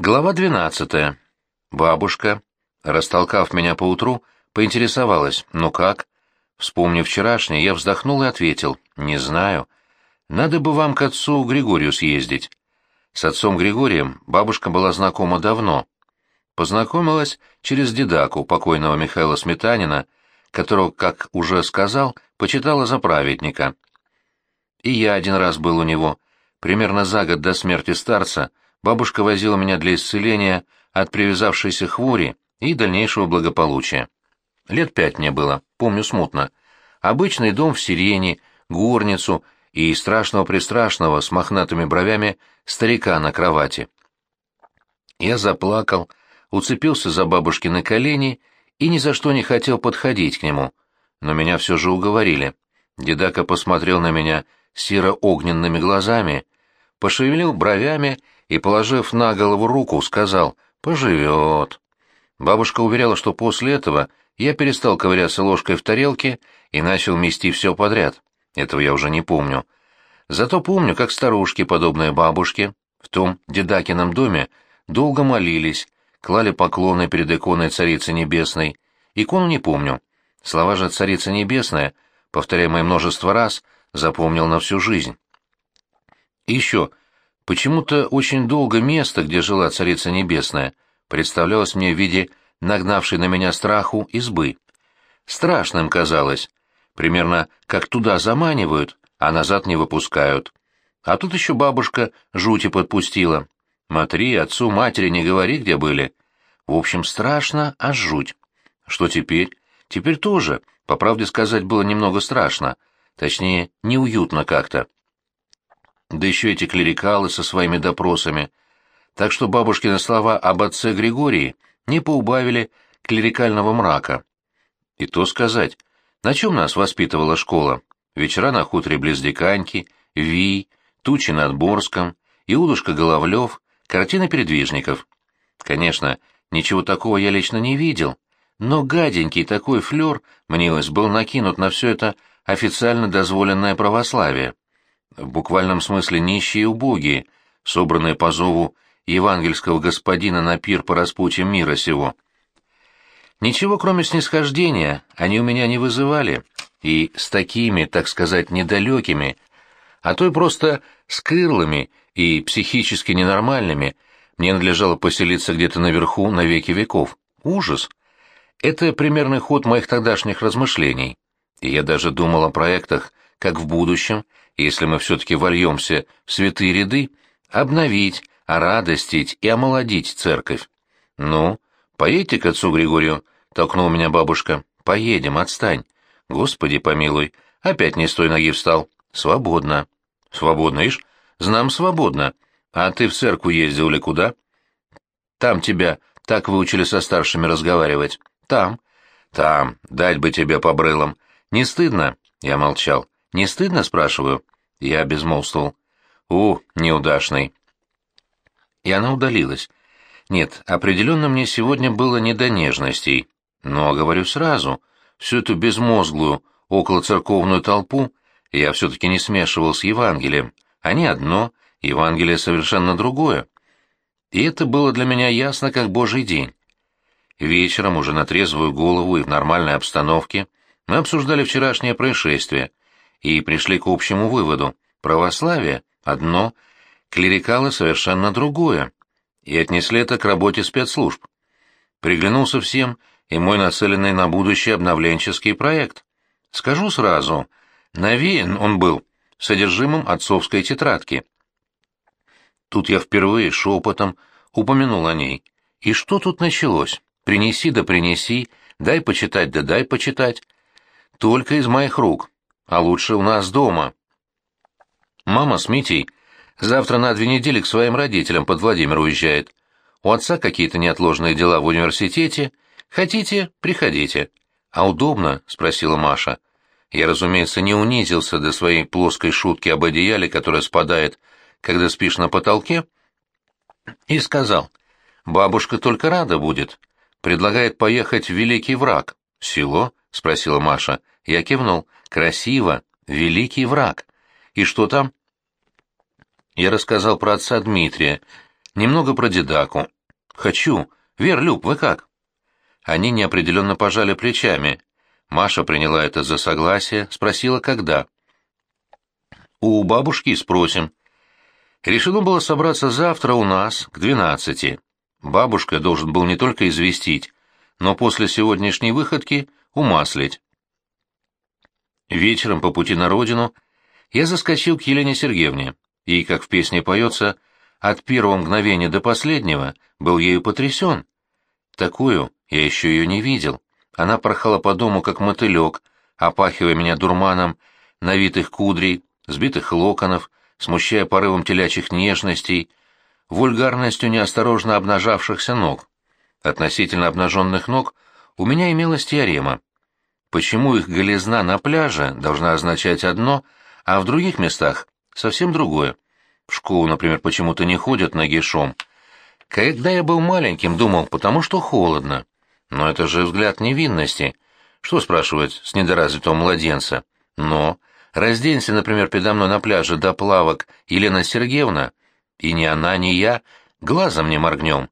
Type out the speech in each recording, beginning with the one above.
Глава двенадцатая. Бабушка, растолкав меня поутру, поинтересовалась, ну как? Вспомнив вчерашнее, я вздохнул и ответил, не знаю. Надо бы вам к отцу Григорию съездить. С отцом Григорием бабушка была знакома давно. Познакомилась через дедаку покойного Михаила Сметанина, которого, как уже сказал, почитала за праведника. И я один раз был у него. Примерно за год до смерти старца бабушка возила меня для исцеления от привязавшейся хвори и дальнейшего благополучия. Лет пять мне было, помню смутно. Обычный дом в сирене, горницу и страшного-престрашного с мохнатыми бровями старика на кровати. Я заплакал, уцепился за бабушкины колени и ни за что не хотел подходить к нему, но меня все же уговорили. Дедака посмотрел на меня серо-огненными глазами, пошевелил бровями и, положив на голову руку, сказал «поживет». Бабушка уверяла, что после этого я перестал ковыряться ложкой в тарелке и начал мести все подряд. Этого я уже не помню. Зато помню, как старушки, подобные бабушке, в том дедакином доме, долго молились, клали поклоны перед иконой Царицы Небесной. Икону не помню. Слова же Царица Небесная, повторяемые множество раз, запомнил на всю жизнь. И еще, почему-то очень долго место, где жила Царица Небесная, представлялось мне в виде нагнавшей на меня страху избы. Страшным казалось, примерно как туда заманивают, а назад не выпускают. А тут еще бабушка жути подпустила. Матри, отцу, матери не говори, где были. В общем, страшно, а жуть. Что теперь? Теперь тоже, по правде сказать, было немного страшно. Точнее, неуютно как-то. Да еще эти клерикалы со своими допросами. Так что бабушкины слова об отце Григории не поубавили клерикального мрака. И то сказать, на чем нас воспитывала школа? Вечера на хуторе близ Диканьки, Вий, Тучи над Борском, Иудушка Головлев, картины передвижников. Конечно, ничего такого я лично не видел, но гаденький такой флер, мнилось, был накинут на все это официально дозволенное православие. В буквальном смысле нищие и убогие, собранные по зову евангельского господина на пир по распутьям мира сего. Ничего, кроме снисхождения, они у меня не вызывали, и с такими, так сказать, недалекими, а то и просто скырлыми и психически ненормальными мне надлежало поселиться где-то наверху на веки веков. Ужас! Это примерный ход моих тогдашних размышлений. И я даже думал о проектах, как в будущем, если мы все-таки вольемся в святые ряды, обновить, орадостить и омолодить церковь. «Ну, поедете к отцу Григорию?» — толкнула меня бабушка. «Поедем, отстань». «Господи помилуй, опять не с той ноги встал». «Свободно». «Свободно, ишь? Знам, свободно. А ты в церковь ездил или куда?» «Там тебя так выучили со старшими разговаривать». «Там». «Там. Дать бы тебе по брылам. Не стыдно?» Я молчал. «Не стыдно?» — спрашиваю. Я безмолвствовал. «У, неудачный». И она удалилась. Нет, определенно мне сегодня было не до нежностей. Но, говорю сразу, всю эту безмозглую, околоцерковную толпу я все-таки не смешивал с Евангелием. Они одно, Евангелие совершенно другое. И это было для меня ясно, как божий день. Вечером, уже на трезвую голову и в нормальной обстановке, мы обсуждали вчерашнее происшествие и пришли к общему выводу. Православие — одно, клерикалы — совершенно другое. И отнесли это к работе спецслужб. Приглянулся всем и мой нацеленный на будущее обновленческий проект. Скажу сразу, навеян он был содержимым отцовской тетрадки. Тут я впервые шепотом упомянул о ней. И что тут началось? Принеси да принеси, дай почитать да дай почитать. Только из моих рук, а лучше у нас дома. Мама с Митей завтра на две недели к своим родителям под Владимир уезжает. У отца какие-то неотложные дела в университете. Хотите, приходите. А удобно? спросила Маша. Я, разумеется, не унизился до своей плоской шутки об одеяле, которое спадает, когда спишь на потолке, и сказал, бабушка только рада будет. Предлагает поехать в Великий Враг. Село? спросила Маша. Я кивнул. Красиво. Великий Враг. И что там? Я рассказал про отца Дмитрия, Немного про Дидаку. Хочу. Вер, Люб, вы как? Они неопределенно пожали плечами. Маша приняла это за согласие, спросила, когда. «У бабушки спросим». Решено было собраться завтра у нас, к двенадцати. Бабушка должен был не только известить, но после сегодняшней выходки умаслить. Вечером по пути на родину я заскочил к Елене Сергеевне, и, как в песне поется, от первого мгновения до последнего был ею потрясен. Такую я еще ее не видел. Она порхала по дому, как мотылек, опахивая меня дурманом навитых кудрей, сбитых локонов, смущая порывом телячьих нежностей, вульгарностью неосторожно обнажавшихся ног. Относительно обнаженных ног у меня имелась теорема. Почему их голизна на пляже должна означать одно, а в других местах совсем другое? В школу, например, почему-то не ходят нагишом. Когда я был маленьким, думал, потому что холодно. Но это же взгляд невинности. Что, спрашивать, с недоразвитого младенца? Но Разденься, например, передо мной на пляже до плавок Елена Сергеевна, и ни она, ни я глазом не моргнем.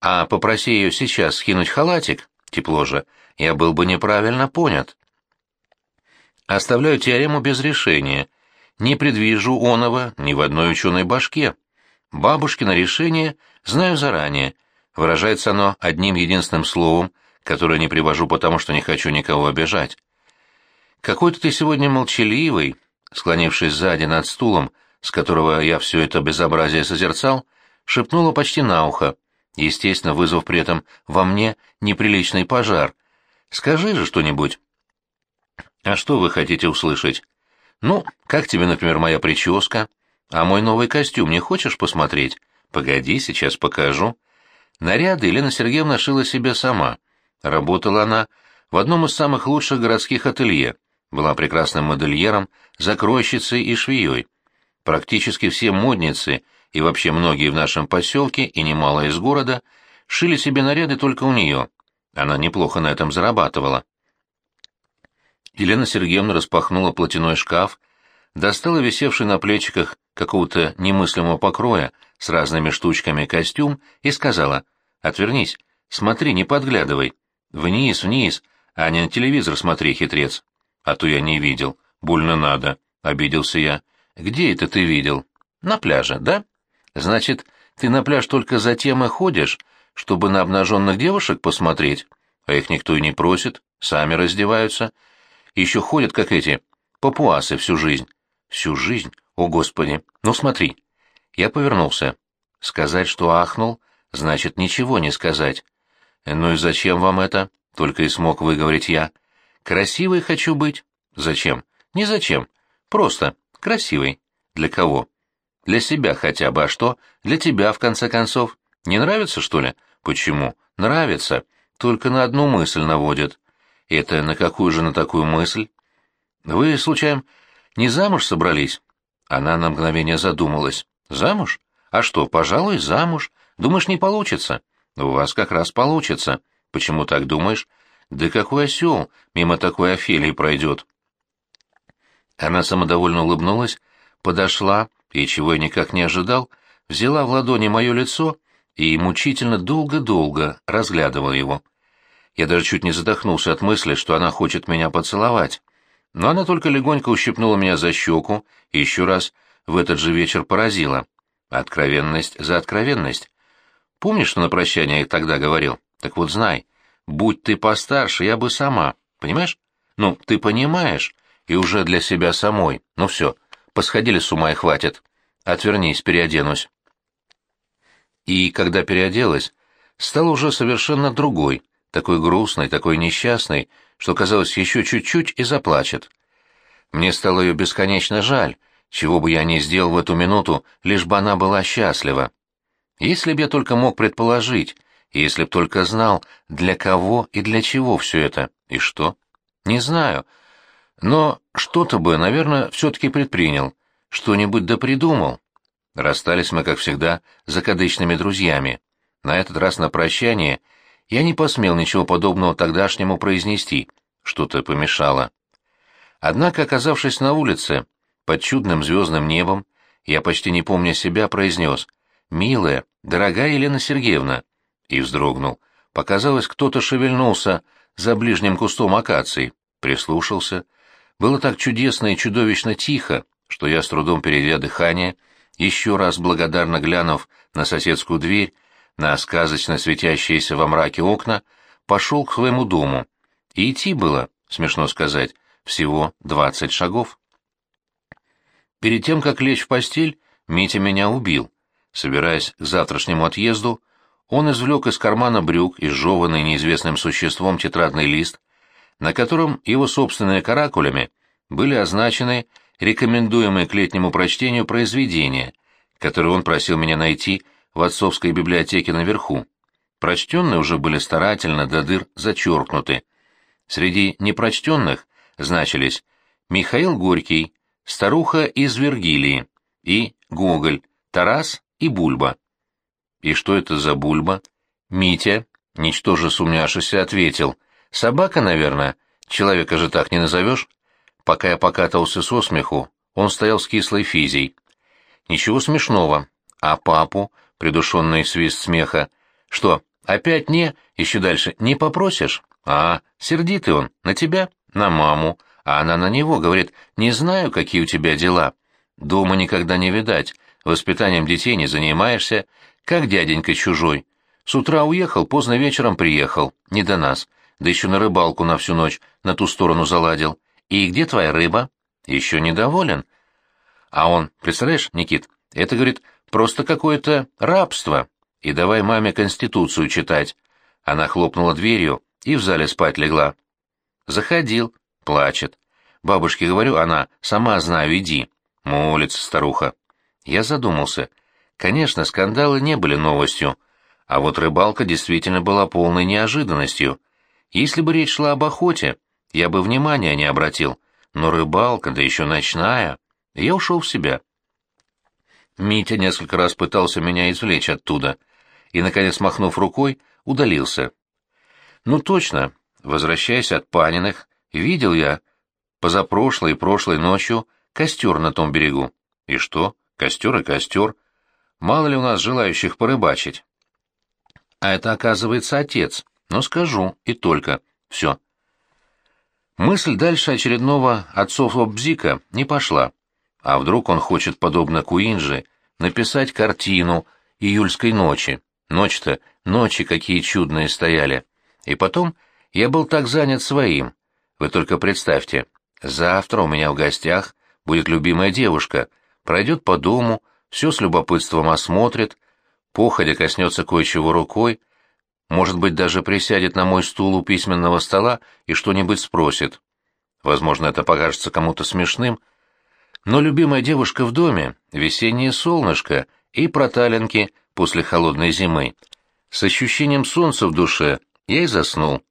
А попроси ее сейчас скинуть халатик, тепло же, я был бы неправильно понят. Оставляю теорему без решения. Не предвижу оного ни в одной ученой башке. Бабушкино решение знаю заранее. Выражается оно одним единственным словом, которое не привожу потому, что не хочу никого обижать. «Какой-то ты сегодня молчаливый», — склонившись сзади над стулом, с которого я все это безобразие созерцал, шепнула почти на ухо, естественно, вызвав при этом во мне неприличный пожар. «Скажи же что-нибудь». «А что вы хотите услышать?» «Ну, как тебе, например, моя прическа? А мой новый костюм не хочешь посмотреть? Погоди, сейчас покажу». Наряды Елена Сергеевна шила себе сама. Работала она в одном из самых лучших городских ателье — была прекрасным модельером, закройщицей и швеей. Практически все модницы и вообще многие в нашем поселке и немало из города шили себе наряды только у нее. Она неплохо на этом зарабатывала. Елена Сергеевна распахнула платяной шкаф, достала висевший на плечиках какого-то немыслимого покроя с разными штучками костюм и сказала «Отвернись, смотри, не подглядывай. Вниз, вниз, а не на телевизор смотри, хитрец». А то я не видел. Больно надо, — обиделся я. Где это ты видел? На пляже, да? Значит, ты на пляж только за тем и ходишь, чтобы на обнаженных девушек посмотреть? А их никто и не просит, сами раздеваются. Еще ходят, как эти, папуасы всю жизнь. Всю жизнь? О, Господи! Ну, смотри. Я повернулся. Сказать, что ахнул, значит ничего не сказать. Ну и зачем вам это? Только и смог выговорить я. Красивой хочу быть. Зачем? Не зачем. Просто красивый. Для кого? Для себя хотя бы, а что? Для тебя, в конце концов. Не нравится, что ли? Почему? Нравится. Только на одну мысль наводит. Это на какую же на такую мысль? Вы, случайно, не замуж собрались? Она на мгновение задумалась. Замуж? А что, пожалуй, замуж. Думаешь, не получится? У вас как раз получится. Почему так думаешь? Да какой осел мимо такой Офелии пройдет? Она самодовольно улыбнулась, подошла, и чего я никак не ожидал, взяла в ладони мое лицо и мучительно долго-долго разглядывала его. Я даже чуть не задохнулся от мысли, что она хочет меня поцеловать. Но она только легонько ущипнула меня за щеку и еще раз в этот же вечер поразила. Откровенность за откровенность. Помнишь, что на прощание я тогда говорил? Так вот знай, Будь ты постарше, я бы сама, понимаешь? Ну, ты понимаешь, и уже для себя самой. Ну все, посходили с ума и хватит. Отвернись, переоденусь. И когда переоделась, стала уже совершенно другой, такой грустной, такой несчастной, что, казалось, еще чуть-чуть и заплачет. Мне стало ее бесконечно жаль, чего бы я ни сделал в эту минуту, лишь бы она была счастлива. Если б я только мог предположить, если б только знал, для кого и для чего все это, и что. Не знаю. Но что-то бы, наверное, все-таки предпринял, что-нибудь да придумал. Расстались мы, как всегда, закадычными друзьями. На этот раз на прощание я не посмел ничего подобного тогдашнему произнести, что-то помешало. Однако, оказавшись на улице, под чудным звездным небом, я почти не помня себя произнес «Милая, дорогая Елена Сергеевна!» И вздрогнул. Показалось, кто-то шевельнулся за ближним кустом акации. Прислушался. Было так чудесно и чудовищно тихо, что я, с трудом переведя дыхание, еще раз благодарно глянув на соседскую дверь, на сказочно светящиеся во мраке окна, пошел к своему дому. И идти было, смешно сказать, всего двадцать шагов. Перед тем, как лечь в постель, Митя меня убил. Собираясь к завтрашнему отъезду, он извлек из кармана брюк изжеванный неизвестным существом тетрадный лист, на котором его собственными каракулями были означены рекомендуемые к летнему прочтению произведения, которые он просил меня найти в отцовской библиотеке наверху. Прочтенные уже были старательно до дыр зачеркнуты. Среди непрочтенных значились Михаил Горький, Старуха из Вергилии и Гоголь, Тарас и Бульба. И что это за Бульба? Митя, ничтоже сумняшися, ответил. Собака, наверное. Человека же так не назовешь. Пока я покатался со смеху, он стоял с кислой физией. Ничего смешного. А папу, придушенный свист смеха, что, опять не, еще дальше, не попросишь? А, сердитый он, на тебя, на маму, а она на него, говорит, не знаю, какие у тебя дела. Дома никогда не видать, воспитанием детей не занимаешься, как дяденька чужой. С утра уехал, поздно вечером приехал, не до нас, да еще на рыбалку на всю ночь на ту сторону заладил. И где твоя рыба? Еще недоволен. А он, представляешь, Никит, это, говорит, просто какое-то рабство. И давай маме Конституцию читать. Она хлопнула дверью и в зале спать легла. Заходил, плачет. Бабушке говорю, она, сама знаю, иди. Молится старуха. Я задумался. Конечно, скандалы не были новостью, а вот рыбалка действительно была полной неожиданностью. Если бы речь шла об охоте, я бы внимания не обратил, но рыбалка, да еще ночная, я ушел в себя. Митя несколько раз пытался меня извлечь оттуда, и, наконец, махнув рукой, удалился. Ну точно, возвращаясь от Паниных, видел я позапрошлой и прошлой ночью костер на том берегу. И что? Костер и костер. Мало ли у нас желающих порыбачить. А это, оказывается, отец. Но скажу, и только. Все. Мысль дальше очередного отцового бзика не пошла. А вдруг он хочет, подобно Куинджи, написать картину июльской ночи. Ночь-то, ночи какие чудные стояли. И потом я был так занят своим. Вы только представьте, завтра у меня в гостях будет любимая девушка, пройдет по дому, все с любопытством осмотрит, походя коснется кое-чего рукой, может быть, даже присядет на мой стул у письменного стола и что-нибудь спросит. Возможно, это покажется кому-то смешным, но любимая девушка в доме, весеннее солнышко и проталинки после холодной зимы. С ощущением солнца в душе я и заснул.